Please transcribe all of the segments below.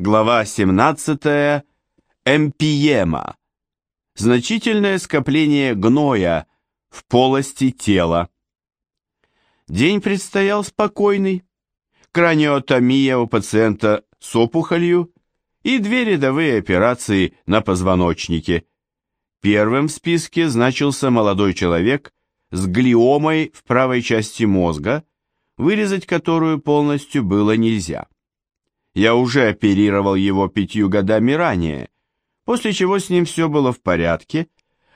Глава 17. Эмпиема. Значительное скопление гноя в полости тела. День предстоял спокойный. Краниотомия у пациента с опухолью и две рядовые операции на позвоночнике. Первым в списке значился молодой человек с глиомой в правой части мозга, вырезать которую полностью было нельзя. Я уже оперировал его пятью годами ранее, после чего с ним все было в порядке,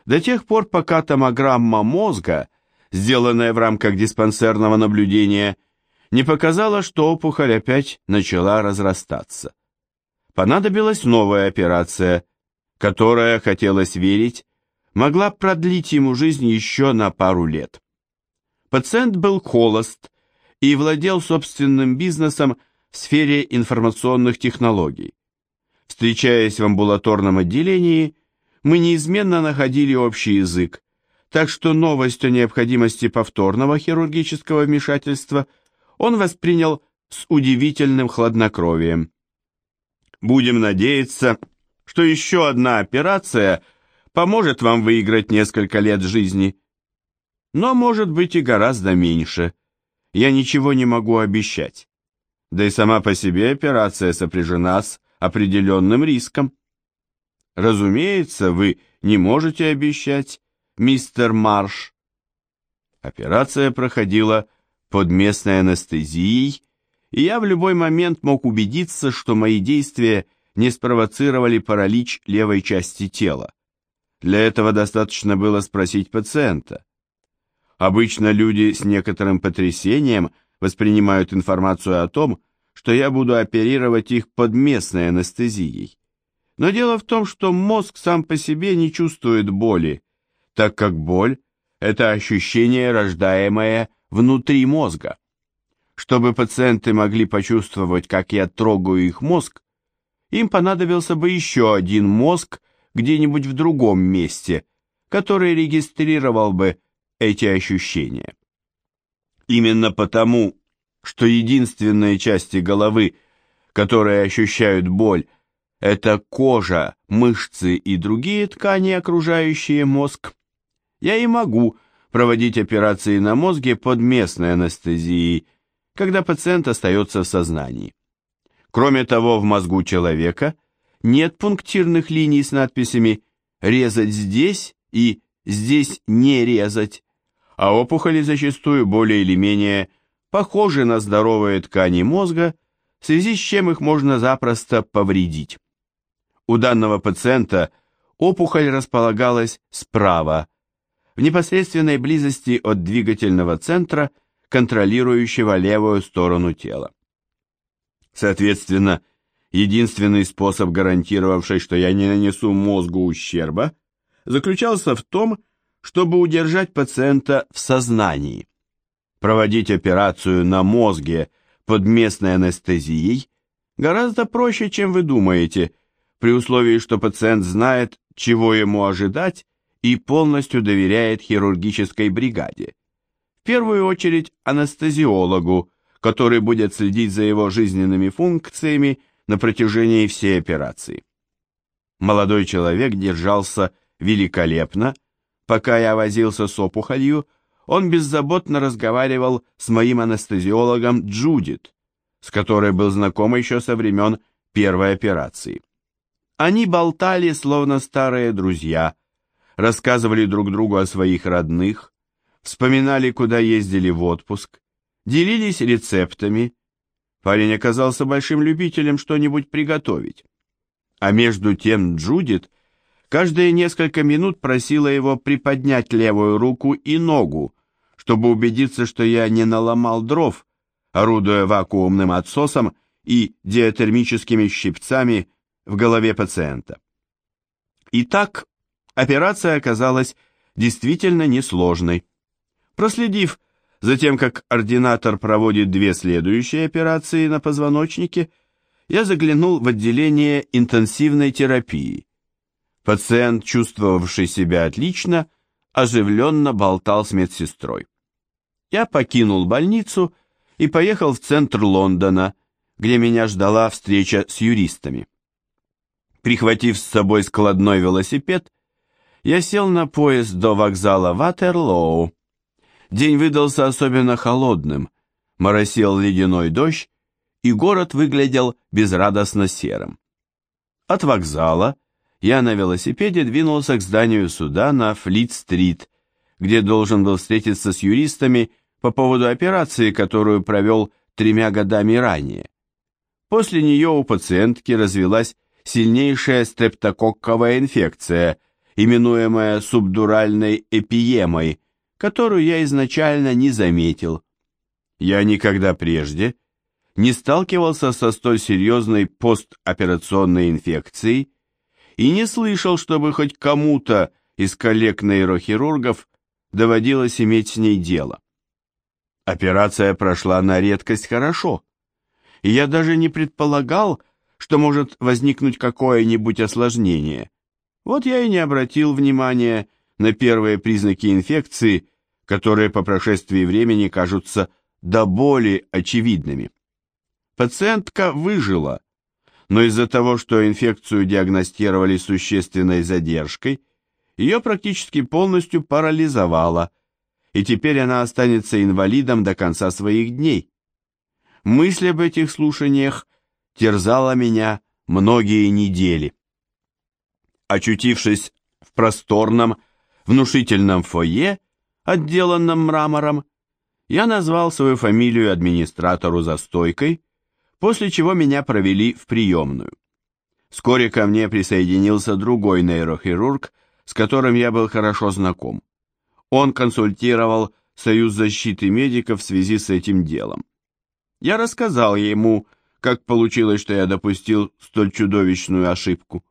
до тех пор, пока томограмма мозга, сделанная в рамках диспансерного наблюдения, не показала, что опухоль опять начала разрастаться. Понадобилась новая операция, которая, хотелось верить, могла продлить ему жизнь еще на пару лет. Пациент был холост и владел собственным бизнесом в сфере информационных технологий. Встречаясь в амбулаторном отделении, мы неизменно находили общий язык, так что новость о необходимости повторного хирургического вмешательства он воспринял с удивительным хладнокровием. Будем надеяться, что еще одна операция поможет вам выиграть несколько лет жизни. Но может быть и гораздо меньше. Я ничего не могу обещать да и сама по себе операция сопряжена с определенным риском. Разумеется, вы не можете обещать, мистер Марш. Операция проходила под местной анестезией, и я в любой момент мог убедиться, что мои действия не спровоцировали паралич левой части тела. Для этого достаточно было спросить пациента. Обычно люди с некоторым потрясением воспринимают информацию о том, что я буду оперировать их под местной анестезией. Но дело в том, что мозг сам по себе не чувствует боли, так как боль – это ощущение, рождаемое внутри мозга. Чтобы пациенты могли почувствовать, как я трогаю их мозг, им понадобился бы еще один мозг где-нибудь в другом месте, который регистрировал бы эти ощущения. Именно потому, что единственные части головы, которые ощущают боль, это кожа, мышцы и другие ткани, окружающие мозг, я и могу проводить операции на мозге под местной анестезией, когда пациент остается в сознании. Кроме того, в мозгу человека нет пунктирных линий с надписями «резать здесь» и «здесь не резать», а опухоли зачастую более или менее похожи на здоровые ткани мозга, в связи с чем их можно запросто повредить. У данного пациента опухоль располагалась справа, в непосредственной близости от двигательного центра, контролирующего левую сторону тела. Соответственно, единственный способ, гарантировавший, что я не нанесу мозгу ущерба, заключался в том, чтобы удержать пациента в сознании. Проводить операцию на мозге под местной анестезией гораздо проще, чем вы думаете, при условии, что пациент знает, чего ему ожидать и полностью доверяет хирургической бригаде. В первую очередь анестезиологу, который будет следить за его жизненными функциями на протяжении всей операции. Молодой человек держался великолепно, пока я возился с опухолью, он беззаботно разговаривал с моим анестезиологом Джудит, с которой был знаком еще со времен первой операции. Они болтали, словно старые друзья, рассказывали друг другу о своих родных, вспоминали, куда ездили в отпуск, делились рецептами. Парень оказался большим любителем что-нибудь приготовить. А между тем Джудит каждые несколько минут просила его приподнять левую руку и ногу, чтобы убедиться, что я не наломал дров, орудуя вакуумным отсосом и диатермическими щипцами в голове пациента. Итак, операция оказалась действительно несложной. Проследив за тем, как ординатор проводит две следующие операции на позвоночнике, я заглянул в отделение интенсивной терапии. Пациент, чувствовавший себя отлично, оживленно болтал с медсестрой я покинул больницу и поехал в центр Лондона, где меня ждала встреча с юристами. Прихватив с собой складной велосипед, я сел на поезд до вокзала Ватерлоу. День выдался особенно холодным, моросил ледяной дождь, и город выглядел безрадостно серым. От вокзала я на велосипеде двинулся к зданию суда на Флит-стрит, где должен был встретиться с юристами по поводу операции, которую провел тремя годами ранее. После нее у пациентки развилась сильнейшая стрептококковая инфекция, именуемая субдуральной эпиемой, которую я изначально не заметил. Я никогда прежде не сталкивался со столь серьезной постоперационной инфекцией и не слышал, чтобы хоть кому-то из коллег-нейрохирургов доводилось иметь с ней дело. Операция прошла на редкость хорошо, и я даже не предполагал, что может возникнуть какое-нибудь осложнение. Вот я и не обратил внимания на первые признаки инфекции, которые по прошествии времени кажутся до боли очевидными. Пациентка выжила, но из-за того, что инфекцию диагностировали существенной задержкой, ее практически полностью парализовало, и теперь она останется инвалидом до конца своих дней. Мысль об этих слушаниях терзала меня многие недели. Очутившись в просторном, внушительном фойе, отделанном мрамором, я назвал свою фамилию администратору за стойкой, после чего меня провели в приемную. Вскоре ко мне присоединился другой нейрохирург, с которым я был хорошо знаком. Он консультировал Союз защиты медиков в связи с этим делом. Я рассказал ему, как получилось, что я допустил столь чудовищную ошибку.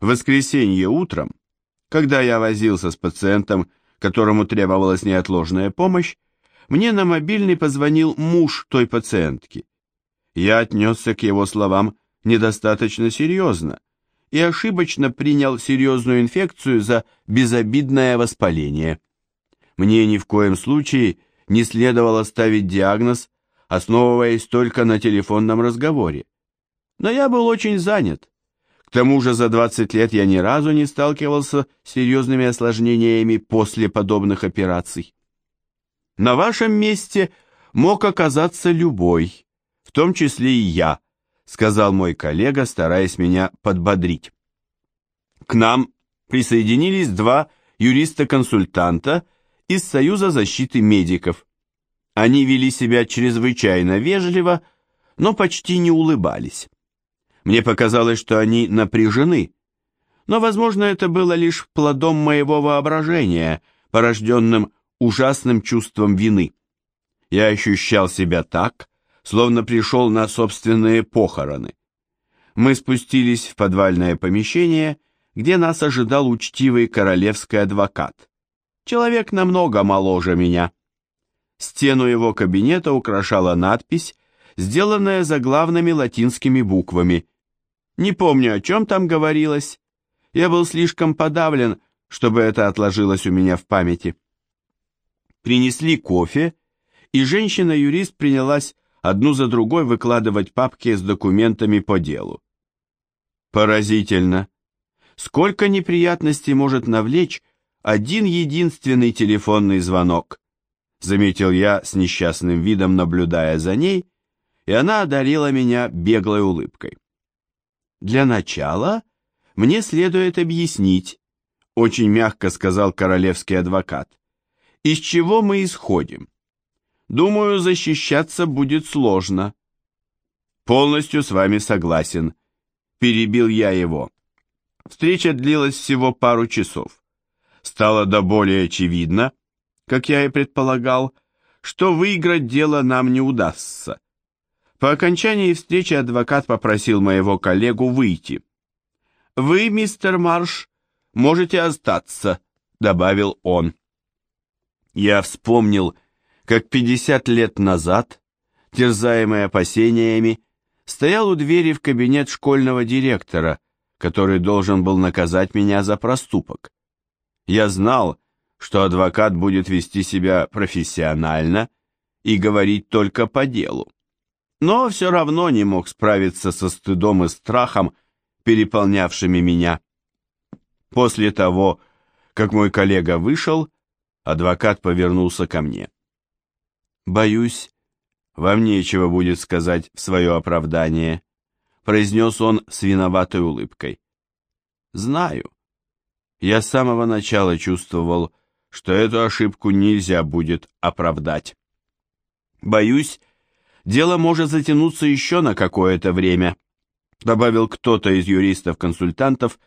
В воскресенье утром, когда я возился с пациентом, которому требовалась неотложная помощь, мне на мобильный позвонил муж той пациентки. Я отнесся к его словам недостаточно серьезно и ошибочно принял серьезную инфекцию за безобидное воспаление. Мне ни в коем случае не следовало ставить диагноз основываясь только на телефонном разговоре. Но я был очень занят. К тому же за 20 лет я ни разу не сталкивался с серьезными осложнениями после подобных операций. На вашем месте мог оказаться любой, в том числе и я, сказал мой коллега, стараясь меня подбодрить. К нам присоединились два юриста-консультанта из Союза защиты медиков. Они вели себя чрезвычайно вежливо, но почти не улыбались. Мне показалось, что они напряжены, но, возможно, это было лишь плодом моего воображения, порожденным ужасным чувством вины. Я ощущал себя так, словно пришел на собственные похороны. Мы спустились в подвальное помещение, где нас ожидал учтивый королевский адвокат. Человек намного моложе меня. Стену его кабинета украшала надпись, сделанная заглавными латинскими буквами. Не помню, о чем там говорилось. Я был слишком подавлен, чтобы это отложилось у меня в памяти. Принесли кофе, и женщина-юрист принялась одну за другой выкладывать папки с документами по делу. Поразительно. Сколько неприятностей может навлечь один единственный телефонный звонок заметил я с несчастным видом, наблюдая за ней, и она одарила меня беглой улыбкой. Для начала мне следует объяснить, очень мягко сказал королевский адвокат, из чего мы исходим. Думаю, защищаться будет сложно. Полностью с вами согласен, перебил я его. Встреча длилась всего пару часов. Стало до более очевидно, как я и предполагал, что выиграть дело нам не удастся. По окончании встречи адвокат попросил моего коллегу выйти. «Вы, мистер Марш, можете остаться», — добавил он. Я вспомнил, как 50 лет назад, терзаемый опасениями, стоял у двери в кабинет школьного директора, который должен был наказать меня за проступок. Я знал, что адвокат будет вести себя профессионально и говорить только по делу. но все равно не мог справиться со стыдом и страхом, переполнявшими меня. После того, как мой коллега вышел, адвокат повернулся ко мне. «Боюсь, вам нечего будет сказать в свое оправдание», произнес он с виноватой улыбкой. «Знаю. Я с самого начала чувствовал, что эту ошибку нельзя будет оправдать. Боюсь, дело может затянуться еще на какое-то время», добавил кто-то из юристов-консультантов,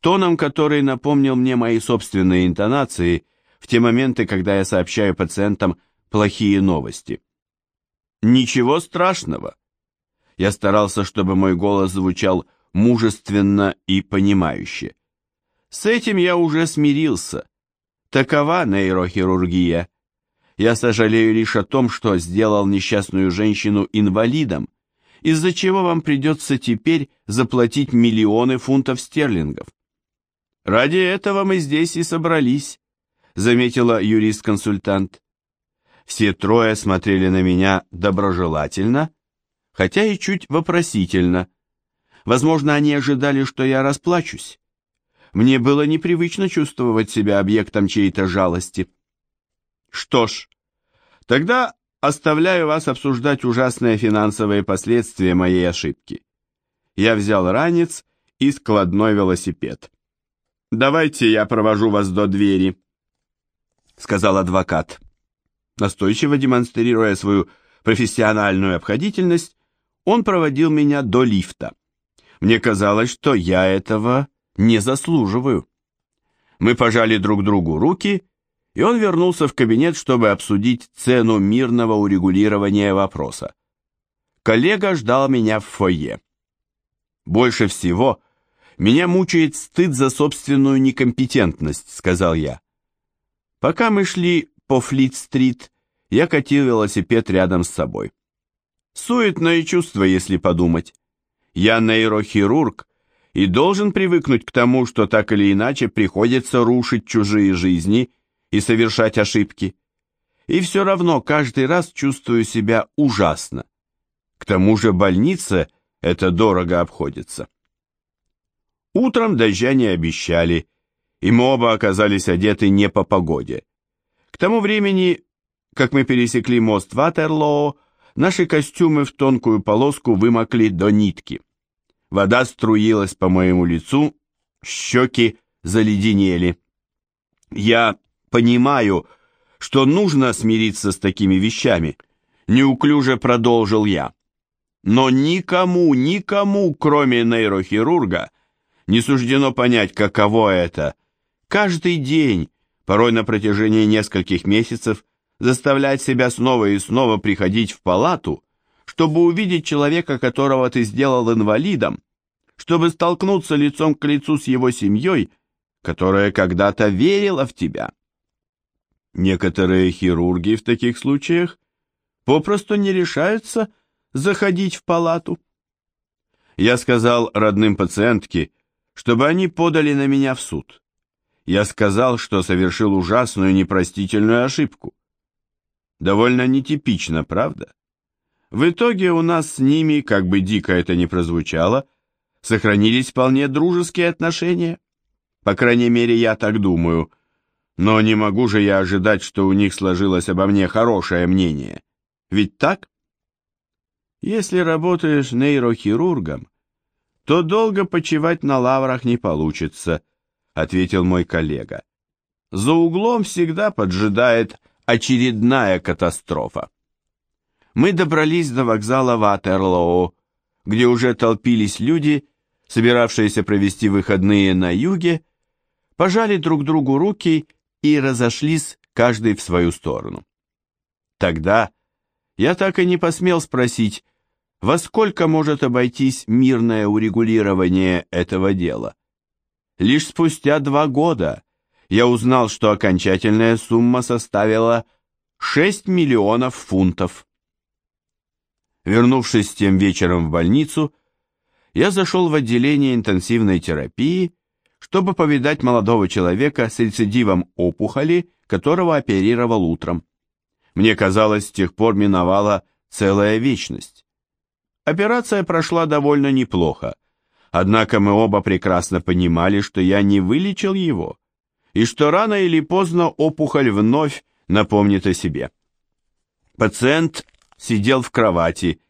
тоном, который напомнил мне мои собственные интонации в те моменты, когда я сообщаю пациентам плохие новости. Ничего страшного. Я старался, чтобы мой голос звучал мужественно и понимающе. С этим я уже смирился. Такова нейрохирургия. Я сожалею лишь о том, что сделал несчастную женщину инвалидом, из-за чего вам придется теперь заплатить миллионы фунтов стерлингов. Ради этого мы здесь и собрались, заметила юрист-консультант. Все трое смотрели на меня доброжелательно, хотя и чуть вопросительно. Возможно, они ожидали, что я расплачусь. Мне было непривычно чувствовать себя объектом чьей-то жалости. Что ж, тогда оставляю вас обсуждать ужасные финансовые последствия моей ошибки. Я взял ранец и складной велосипед. «Давайте я провожу вас до двери», — сказал адвокат. Настойчиво демонстрируя свою профессиональную обходительность, он проводил меня до лифта. Мне казалось, что я этого не заслуживаю. Мы пожали друг другу руки, и он вернулся в кабинет, чтобы обсудить цену мирного урегулирования вопроса. Коллега ждал меня в фойе. Больше всего меня мучает стыд за собственную некомпетентность, сказал я. Пока мы шли по Флит-стрит, я катил велосипед рядом с собой. Суетное чувство, если подумать. Я нейрохирург и должен привыкнуть к тому, что так или иначе приходится рушить чужие жизни и совершать ошибки. И все равно каждый раз чувствую себя ужасно. К тому же больница это дорого обходится. Утром дождя не обещали, и мы оба оказались одеты не по погоде. К тому времени, как мы пересекли мост Ватерлоо, наши костюмы в тонкую полоску вымокли до нитки. Вода струилась по моему лицу, щеки заледенели. Я понимаю, что нужно смириться с такими вещами, неуклюже продолжил я. Но никому, никому, кроме нейрохирурга, не суждено понять, каково это. Каждый день, порой на протяжении нескольких месяцев, заставлять себя снова и снова приходить в палату, чтобы увидеть человека, которого ты сделал инвалидом, чтобы столкнуться лицом к лицу с его семьей, которая когда-то верила в тебя. Некоторые хирурги в таких случаях попросту не решаются заходить в палату. Я сказал родным пациентке, чтобы они подали на меня в суд. Я сказал, что совершил ужасную непростительную ошибку. Довольно нетипично, правда? В итоге у нас с ними, как бы дико это ни прозвучало, сохранились вполне дружеские отношения. По крайней мере, я так думаю. Но не могу же я ожидать, что у них сложилось обо мне хорошее мнение. Ведь так? Если работаешь нейрохирургом, то долго почивать на лаврах не получится, ответил мой коллега. За углом всегда поджидает очередная катастрофа. Мы добрались до вокзала Ватерлоу, где уже толпились люди, собиравшиеся провести выходные на юге, пожали друг другу руки и разошлись каждый в свою сторону. Тогда я так и не посмел спросить, во сколько может обойтись мирное урегулирование этого дела? Лишь спустя два года я узнал, что окончательная сумма составила 6 миллионов фунтов. Вернувшись тем вечером в больницу, я зашел в отделение интенсивной терапии, чтобы повидать молодого человека с рецидивом опухоли, которого оперировал утром. Мне казалось, с тех пор миновала целая вечность. Операция прошла довольно неплохо, однако мы оба прекрасно понимали, что я не вылечил его, и что рано или поздно опухоль вновь напомнит о себе. Пациент сидел в кровати,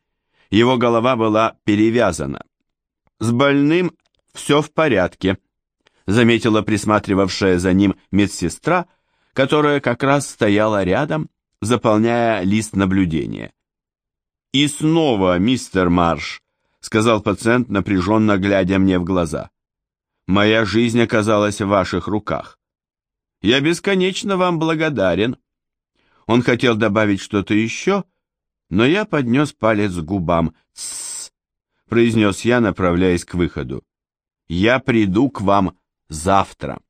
его голова была перевязана. С больным все в порядке, заметила присматривавшая за ним медсестра, которая как раз стояла рядом, заполняя лист наблюдения. «И снова, мистер Марш», — сказал пациент, напряженно глядя мне в глаза. «Моя жизнь оказалась в ваших руках. Я бесконечно вам благодарен». Он хотел добавить что-то еще, но я поднес палец к губам. «Тссс», — произнес я, направляясь к выходу. «Я приду к вам завтра».